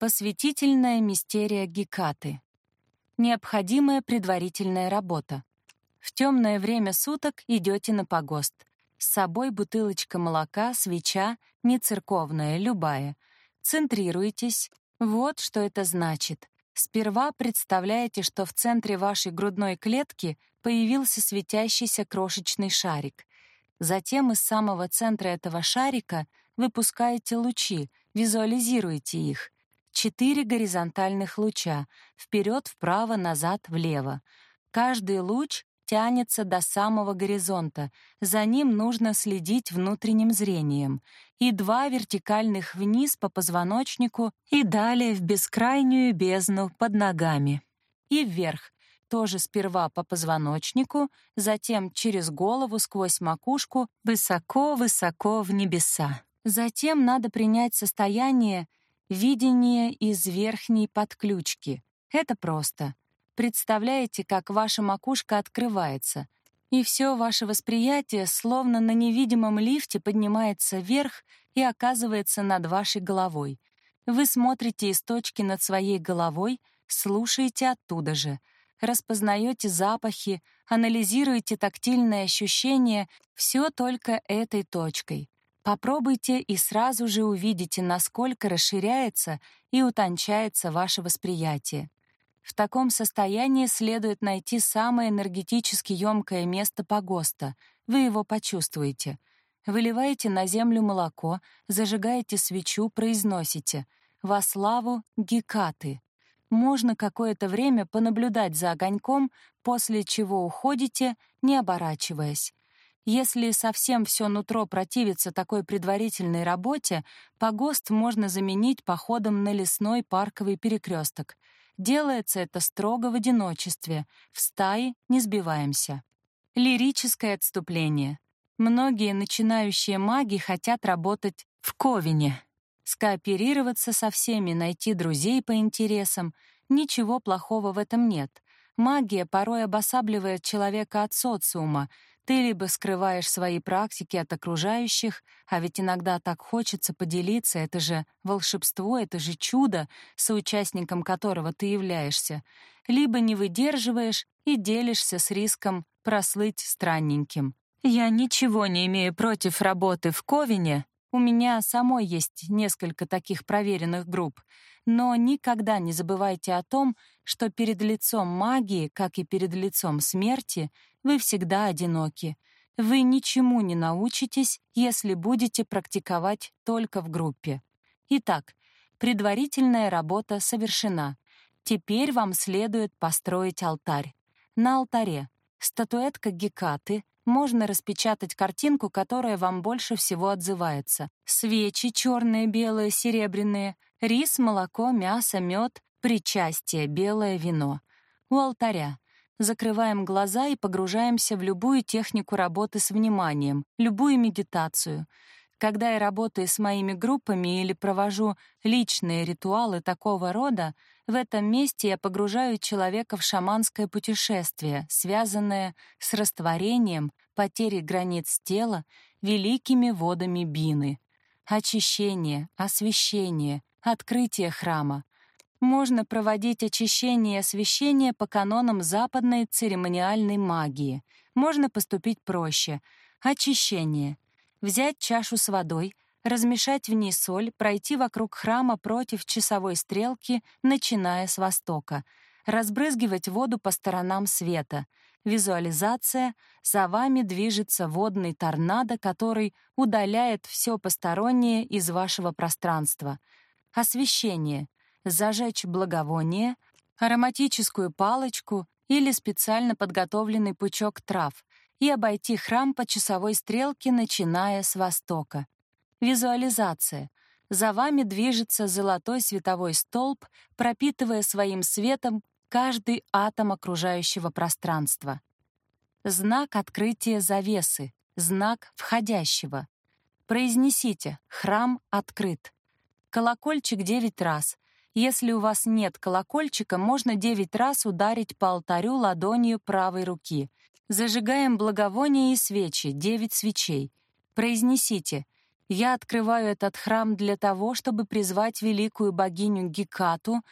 Посвятительная мистерия Гекаты. Необходимая предварительная работа. В темное время суток идете на погост. С собой бутылочка молока, свеча, не церковная, любая. Центрируйтесь. Вот что это значит. Сперва представляете, что в центре вашей грудной клетки появился светящийся крошечный шарик. Затем из самого центра этого шарика выпускаете лучи, визуализируете их. Четыре горизонтальных луча — вперед, вправо, назад, влево. Каждый луч тянется до самого горизонта, за ним нужно следить внутренним зрением, и два вертикальных вниз по позвоночнику и далее в бескрайнюю бездну под ногами. И вверх, тоже сперва по позвоночнику, затем через голову сквозь макушку, высоко-высоко в небеса. Затем надо принять состояние видения из верхней подключки. Это просто. Представляете, как ваша макушка открывается, и все ваше восприятие словно на невидимом лифте поднимается вверх и оказывается над вашей головой. Вы смотрите из точки над своей головой, слушаете оттуда же, распознаете запахи, анализируете тактильные ощущения, все только этой точкой. Попробуйте и сразу же увидите, насколько расширяется и утончается ваше восприятие. В таком состоянии следует найти самое энергетически емкое место погоста. Вы его почувствуете. Выливаете на землю молоко, зажигаете свечу, произносите «Во славу Гекаты». Можно какое-то время понаблюдать за огоньком, после чего уходите, не оборачиваясь. Если совсем все нутро противится такой предварительной работе, погост можно заменить походом на лесной парковый перекресток. Делается это строго в одиночестве, в стае не сбиваемся. Лирическое отступление. Многие начинающие маги хотят работать в Ковине, скооперироваться со всеми, найти друзей по интересам. Ничего плохого в этом нет. Магия порой обосабливает человека от социума, ты либо скрываешь свои практики от окружающих, а ведь иногда так хочется поделиться, это же волшебство, это же чудо, соучастником которого ты являешься, либо не выдерживаешь и делишься с риском прослыть странненьким. Я ничего не имею против работы в Ковине, у меня самой есть несколько таких проверенных групп, но никогда не забывайте о том, что перед лицом магии, как и перед лицом смерти, вы всегда одиноки. Вы ничему не научитесь, если будете практиковать только в группе. Итак, предварительная работа совершена. Теперь вам следует построить алтарь. На алтаре статуэтка Гекаты, можно распечатать картинку, которая вам больше всего отзывается. Свечи черные, белые, серебряные, рис, молоко, мясо, мед, причастие, белое вино. У алтаря закрываем глаза и погружаемся в любую технику работы с вниманием, любую медитацию. Когда я работаю с моими группами или провожу личные ритуалы такого рода, в этом месте я погружаю человека в шаманское путешествие, связанное с растворением, потерей границ тела, великими водами бины. Очищение, освящение, открытие храма, можно проводить очищение и освещение по канонам западной церемониальной магии. Можно поступить проще. Очищение. Взять чашу с водой, размешать в ней соль, пройти вокруг храма против часовой стрелки, начиная с востока. Разбрызгивать воду по сторонам света. Визуализация. За вами движется водный торнадо, который удаляет все постороннее из вашего пространства. Освещение зажечь благовоние, ароматическую палочку или специально подготовленный пучок трав и обойти храм по часовой стрелке, начиная с востока. Визуализация. За вами движется золотой световой столб, пропитывая своим светом каждый атом окружающего пространства. Знак открытия завесы, знак входящего. Произнесите «Храм открыт». Колокольчик девять раз, если у вас нет колокольчика, можно девять раз ударить по алтарю ладонью правой руки. Зажигаем благовония и свечи, девять свечей. Произнесите Я открываю этот храм для того, чтобы призвать великую богиню Гекату,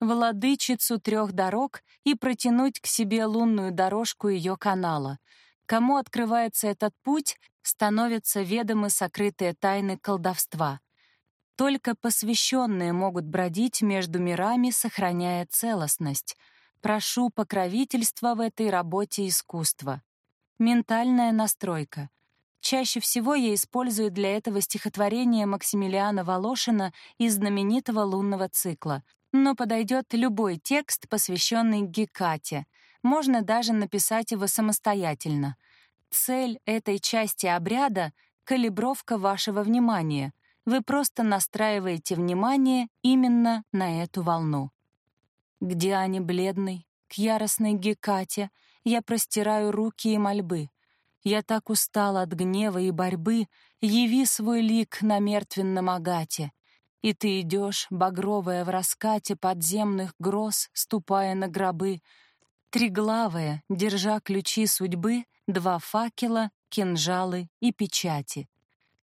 владычицу трех дорог, и протянуть к себе лунную дорожку ее канала. Кому открывается этот путь, становятся ведомы сокрытые тайны колдовства. Только посвященные могут бродить между мирами, сохраняя целостность. Прошу покровительства в этой работе искусства. Ментальная настройка. Чаще всего я использую для этого стихотворение Максимилиана Волошина из знаменитого лунного цикла. Но подойдет любой текст, посвященный Гекате. Можно даже написать его самостоятельно. Цель этой части обряда — калибровка вашего внимания. Вы просто настраиваете внимание именно на эту волну. К Диане бледной, к яростной Гекате я простираю руки и мольбы — я так устала от гнева и борьбы, яви свой лик на мертвенном агате. И ты идешь, багровая в раскате подземных гроз, ступая на гробы. Триглавая, держа ключи судьбы, два факела, кинжалы и печати.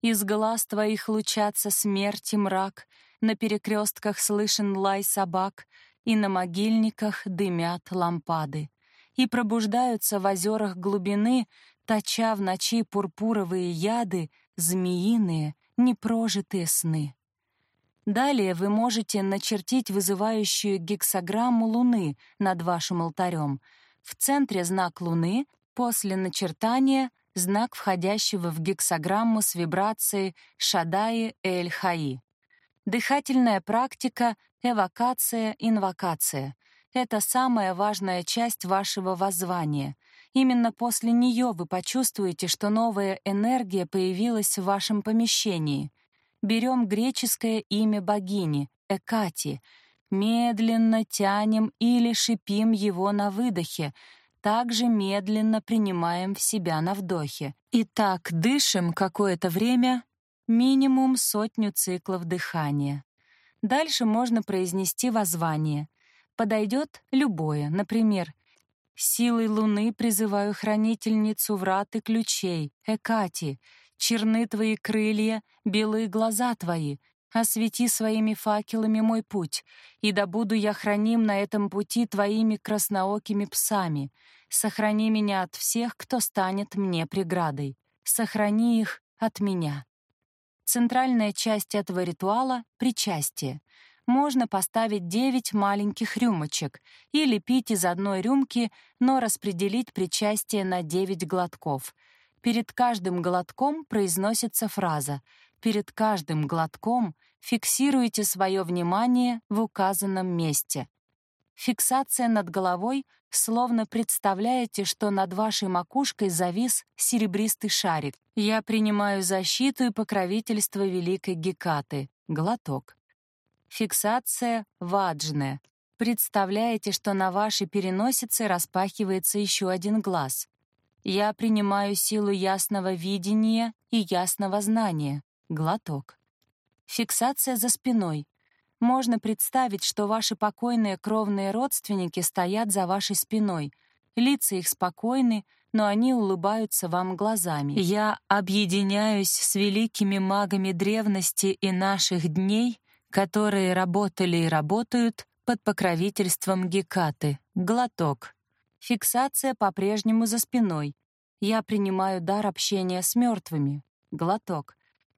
Из глаз твоих лучатся смерть и мрак, на перекрестках слышен лай собак, и на могильниках дымят лампады. И пробуждаются в озерах глубины точа в ночи пурпуровые яды, змеиные, непрожитые сны. Далее вы можете начертить вызывающую гексограмму Луны над вашим алтарем. В центре знак Луны, после начертания — знак входящего в гексограмму с вибрацией Шадаи Эль-Хаи. Дыхательная практика — эвокация, инвокация. Это самая важная часть вашего воззвания — Именно после нее вы почувствуете, что новая энергия появилась в вашем помещении. Берем греческое имя богини — Экати, медленно тянем или шипим его на выдохе, также медленно принимаем в себя на вдохе. И так дышим какое-то время, минимум сотню циклов дыхания. Дальше можно произнести воззвание. Подойдет любое, например, Силой луны призываю хранительницу врат и ключей, Экати. Черны твои крылья, белые глаза твои. Освети своими факелами мой путь, и да буду я храним на этом пути твоими красноокими псами. Сохрани меня от всех, кто станет мне преградой. Сохрани их от меня. Центральная часть этого ритуала — причастие можно поставить 9 маленьких рюмочек или пить из одной рюмки, но распределить причастие на 9 глотков. Перед каждым глотком произносится фраза. Перед каждым глотком фиксируйте свое внимание в указанном месте. Фиксация над головой словно представляете, что над вашей макушкой завис серебристый шарик. Я принимаю защиту и покровительство великой Гекаты. Глоток. Фиксация ваджная. Представляете, что на вашей переносице распахивается еще один глаз. Я принимаю силу ясного видения и ясного знания. Глоток. Фиксация за спиной. Можно представить, что ваши покойные кровные родственники стоят за вашей спиной. Лица их спокойны, но они улыбаются вам глазами. Я объединяюсь с великими магами древности и наших дней которые работали и работают под покровительством Гекаты. Глоток. Фиксация по-прежнему за спиной. Я принимаю дар общения с мертвыми. Глоток.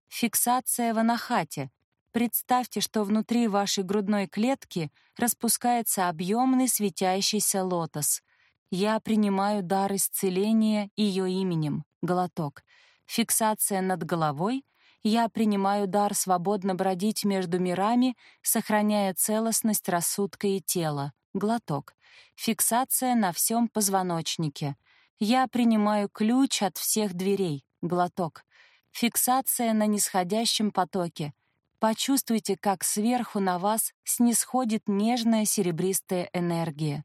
Фиксация в анахате. Представьте, что внутри вашей грудной клетки распускается объемный светящийся лотос. Я принимаю дар исцеления ее именем. Глоток. Фиксация над головой я принимаю дар свободно бродить между мирами, сохраняя целостность рассудка и тела. Глоток. Фиксация на всем позвоночнике. Я принимаю ключ от всех дверей. Глоток. Фиксация на нисходящем потоке. Почувствуйте, как сверху на вас снисходит нежная серебристая энергия.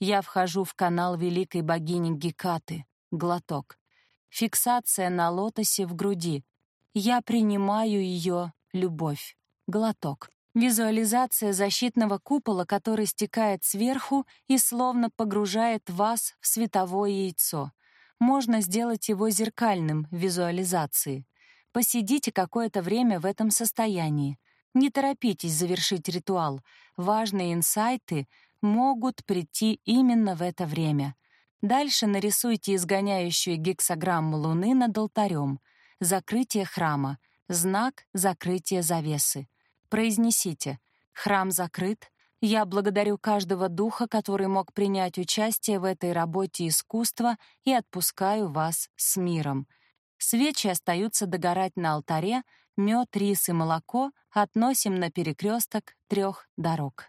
Я вхожу в канал великой богини Гекаты. Глоток. Фиксация на лотосе в груди. Я принимаю ее любовь. Глоток. Визуализация защитного купола, который стекает сверху и словно погружает вас в световое яйцо. Можно сделать его зеркальным в визуализации. Посидите какое-то время в этом состоянии. Не торопитесь завершить ритуал. Важные инсайты могут прийти именно в это время. Дальше нарисуйте изгоняющую гексограмму Луны над алтарем. Закрытие храма. Знак закрытия завесы. Произнесите «Храм закрыт. Я благодарю каждого духа, который мог принять участие в этой работе искусства, и отпускаю вас с миром». Свечи остаются догорать на алтаре, мед, рис и молоко относим на перекресток трех дорог.